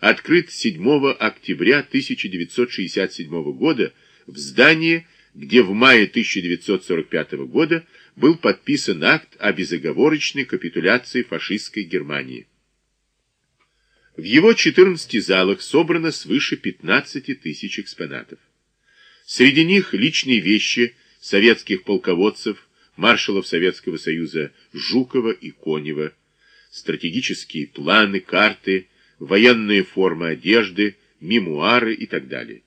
открыт 7 октября 1967 года в здании, где в мае 1945 года был подписан акт о безоговорочной капитуляции фашистской Германии. В его 14 залах собрано свыше 15 тысяч экспонатов. Среди них личные вещи советских полководцев, маршалов Советского Союза Жукова и Конева, стратегические планы, карты, военные формы одежды, мемуары и так далее.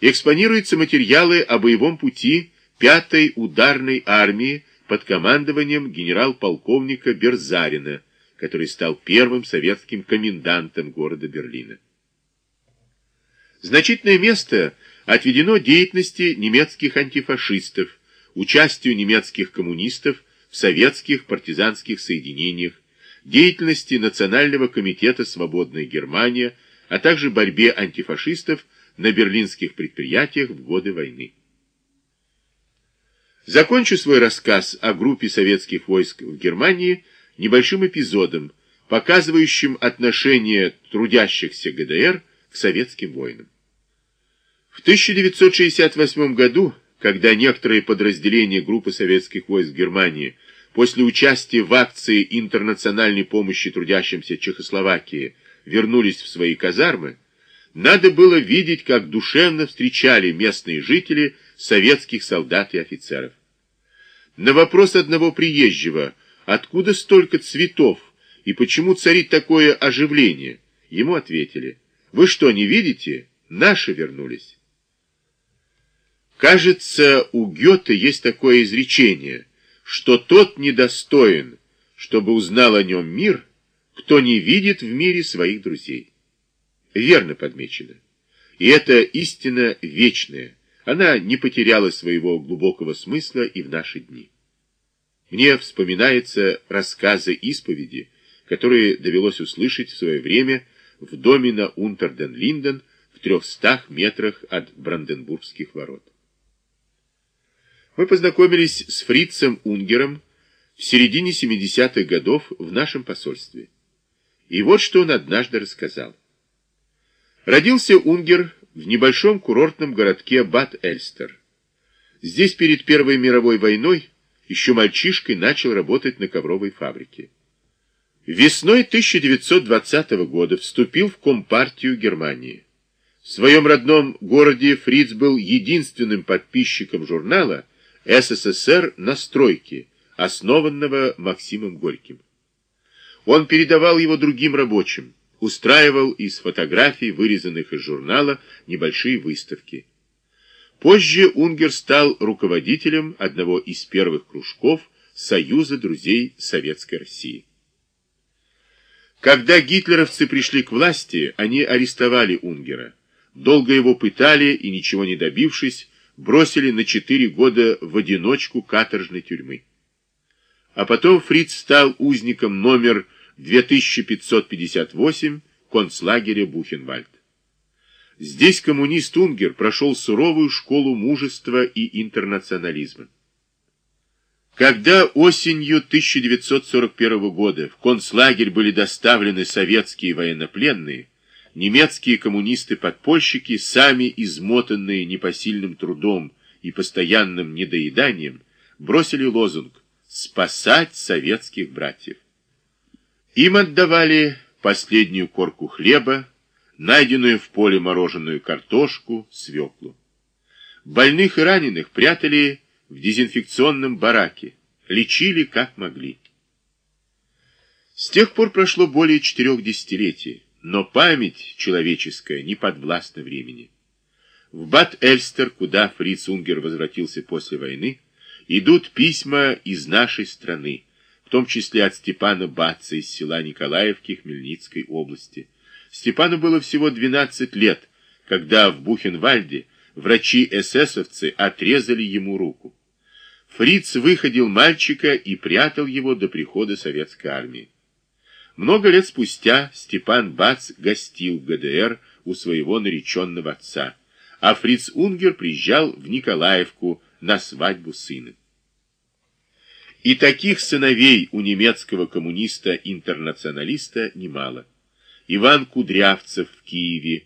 Экспонируются материалы о боевом пути 5-й ударной армии под командованием генерал-полковника Берзарина, который стал первым советским комендантом города Берлина. Значительное место отведено деятельности немецких антифашистов, участию немецких коммунистов в советских партизанских соединениях, деятельности Национального комитета «Свободная Германия», а также борьбе антифашистов на берлинских предприятиях в годы войны. Закончу свой рассказ о группе советских войск в Германии небольшим эпизодом, показывающим отношение трудящихся ГДР к советским воинам. В 1968 году, когда некоторые подразделения группы советских войск в Германии после участия в акции интернациональной помощи трудящимся Чехословакии вернулись в свои казармы, надо было видеть, как душевно встречали местные жители советских солдат и офицеров. На вопрос одного приезжего, откуда столько цветов и почему царит такое оживление, ему ответили, вы что, не видите? Наши вернулись. Кажется, у Гёте есть такое изречение – что тот недостоин, чтобы узнал о нем мир, кто не видит в мире своих друзей. Верно подмечено. И это истина вечная. Она не потеряла своего глубокого смысла и в наши дни. Мне вспоминаются рассказы исповеди, которые довелось услышать в свое время в доме на Унтерден-Линден в трехстах метрах от Бранденбургских ворот. Мы познакомились с фрицем Унгером в середине 70-х годов в нашем посольстве. И вот что он однажды рассказал. Родился Унгер в небольшом курортном городке Бад-Эльстер. Здесь перед Первой мировой войной еще мальчишкой начал работать на ковровой фабрике. Весной 1920 года вступил в Компартию Германии. В своем родном городе Фриц был единственным подписчиком журнала, СССР на стройке, основанного Максимом Горьким. Он передавал его другим рабочим, устраивал из фотографий, вырезанных из журнала, небольшие выставки. Позже Унгер стал руководителем одного из первых кружков Союза друзей Советской России. Когда гитлеровцы пришли к власти, они арестовали Унгера. Долго его пытали и, ничего не добившись, бросили на четыре года в одиночку каторжной тюрьмы. А потом Фриц стал узником номер 2558 концлагеря Бухенвальд. Здесь коммунист Унгер прошел суровую школу мужества и интернационализма. Когда осенью 1941 года в концлагерь были доставлены советские военнопленные, немецкие коммунисты-подпольщики, сами измотанные непосильным трудом и постоянным недоеданием, бросили лозунг «Спасать советских братьев». Им отдавали последнюю корку хлеба, найденную в поле мороженую картошку, свеклу. Больных и раненых прятали в дезинфекционном бараке, лечили как могли. С тех пор прошло более четырех десятилетий. Но память человеческая не подвластна времени. В Бат-Эльстер, куда Фриц Унгер возвратился после войны, идут письма из нашей страны, в том числе от Степана Баца из села Николаевки Хмельницкой области. Степану было всего 12 лет, когда в Бухенвальде врачи-эсэсовцы отрезали ему руку. Фриц выходил мальчика и прятал его до прихода советской армии. Много лет спустя Степан Бац гостил в ГДР у своего нареченного отца, а Фриц Унгер приезжал в Николаевку на свадьбу сына. И таких сыновей у немецкого коммуниста-интернационалиста немало. Иван Кудрявцев в Киеве,